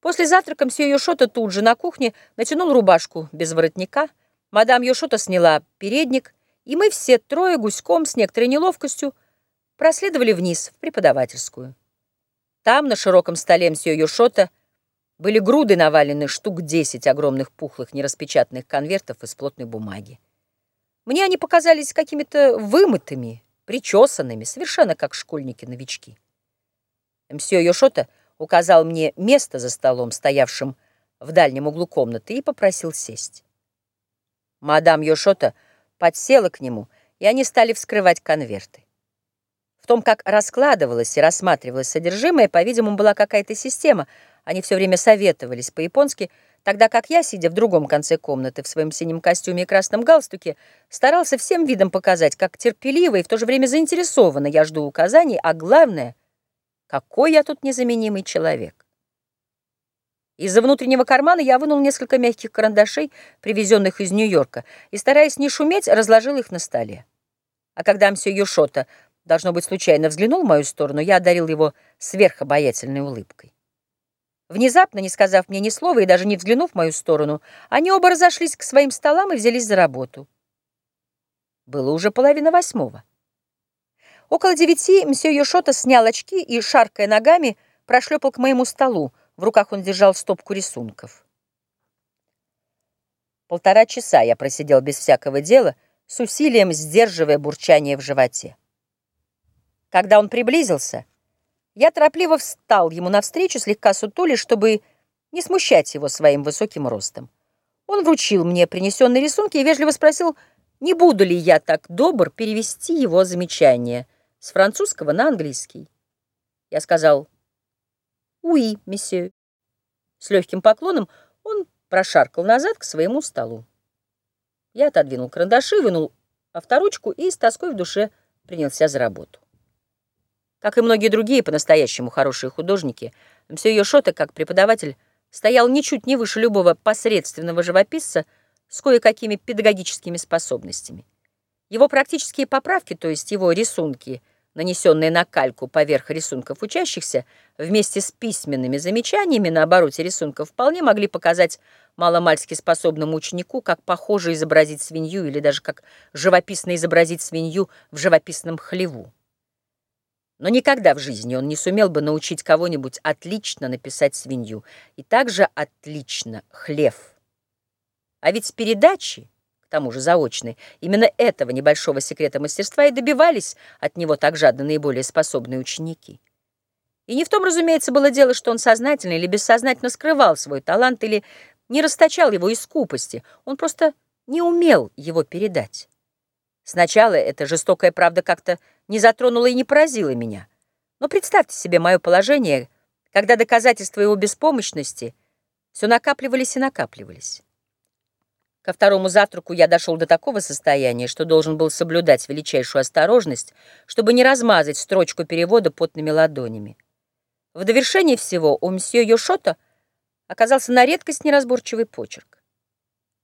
После завтрака мсье Йошота тут же на кухне натянул рубашку без воротника, мадам Йошота сняла передник, и мы все трое гуськом с некоторой неловкостью проследовали вниз, в преподавательскую. Там, на широком столе мсье Йошота, были груды навалены штук десять огромных пухлых нераспечатанных конвертов из плотной бумаги. Мне они показались какими-то вымытыми, причесанными, совершенно как школьники-новички. Мсье Йошота указал мне место за столом, стоявшим в дальнем углу комнаты, и попросил сесть. Мадам Йошота подсела к нему, и они стали вскрывать конверты. В том, как раскладывалось и рассматривалось содержимое, по-видимому, была какая-то система. Они все время советовались по-японски, тогда как я, сидя в другом конце комнаты в своем синем костюме и красном галстуке, старался всем видом показать, как терпеливо и в то же время заинтересованно я жду указаний, а главное, какой я тут незаменимый человек. Из-за внутреннего кармана я вынул несколько мягких карандашей, привезенных из Нью-Йорка, и, стараясь не шуметь, разложил их на столе. А когда мсье Юшота, должно быть, случайно взглянул в мою сторону, я одарил его сверхобаятельной улыбкой. Внезапно, не сказав мне ни слова и даже не взглянув в мою сторону, они оба разошлись к своим столам и взялись за работу. Было уже половина восьмого. Около девяти мсье Йошота снял очки и, шаркая ногами, прошлепал к моему столу. В руках он держал стопку рисунков. Полтора часа я просидел без всякого дела, с усилием сдерживая бурчание в животе. Когда он приблизился, я торопливо встал ему навстречу, слегка сутули, чтобы не смущать его своим высоким ростом. Он вручил мне принесенные рисунки и вежливо спросил, не буду ли я так добр перевести его замечание — с французского на английский. Я сказал «Уи, месье». С легким поклоном он прошаркал назад к своему столу. Я отодвинул карандаши, вынул авторучку и с тоской в душе принялся за работу. Как и многие другие по-настоящему хорошие художники, мсье Йошота, как преподаватель, стоял ничуть не выше любого посредственного живописца с кое-какими педагогическими способностями. Его практические поправки, то есть его рисунки, нанесенные на кальку поверх рисунков учащихся, вместе с письменными замечаниями на обороте рисунков вполне могли показать маломальски способному ученику, как похоже изобразить свинью или даже как живописно изобразить свинью в живописном хлеву. Но никогда в жизни он не сумел бы научить кого-нибудь отлично написать свинью и также отлично хлев. А ведь передачи тому же заочный, именно этого небольшого секрета мастерства и добивались от него так жадно наиболее способные ученики. И не в том, разумеется, было дело, что он сознательно или бессознательно скрывал свой талант или не расточал его из скупости, он просто не умел его передать. Сначала эта жестокая правда как-то не затронула и не поразила меня. Но представьте себе мое положение, когда доказательства его беспомощности все накапливались и накапливались. Ко второму завтраку я дошел до такого состояния, что должен был соблюдать величайшую осторожность, чтобы не размазать строчку перевода потными ладонями. В довершении всего у мсье Йошота оказался на редкость неразборчивый почерк.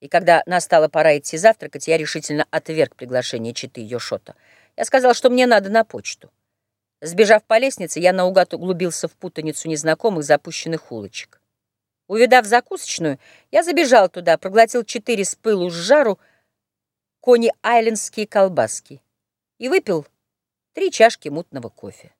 И когда настала пора идти завтракать, я решительно отверг приглашение читы Йошота. Я сказал, что мне надо на почту. Сбежав по лестнице, я наугад углубился в путаницу незнакомых запущенных улочек. Увидав закусочную, я забежал туда, проглотил четыре с пылу с жару кони-айлендские колбаски и выпил три чашки мутного кофе.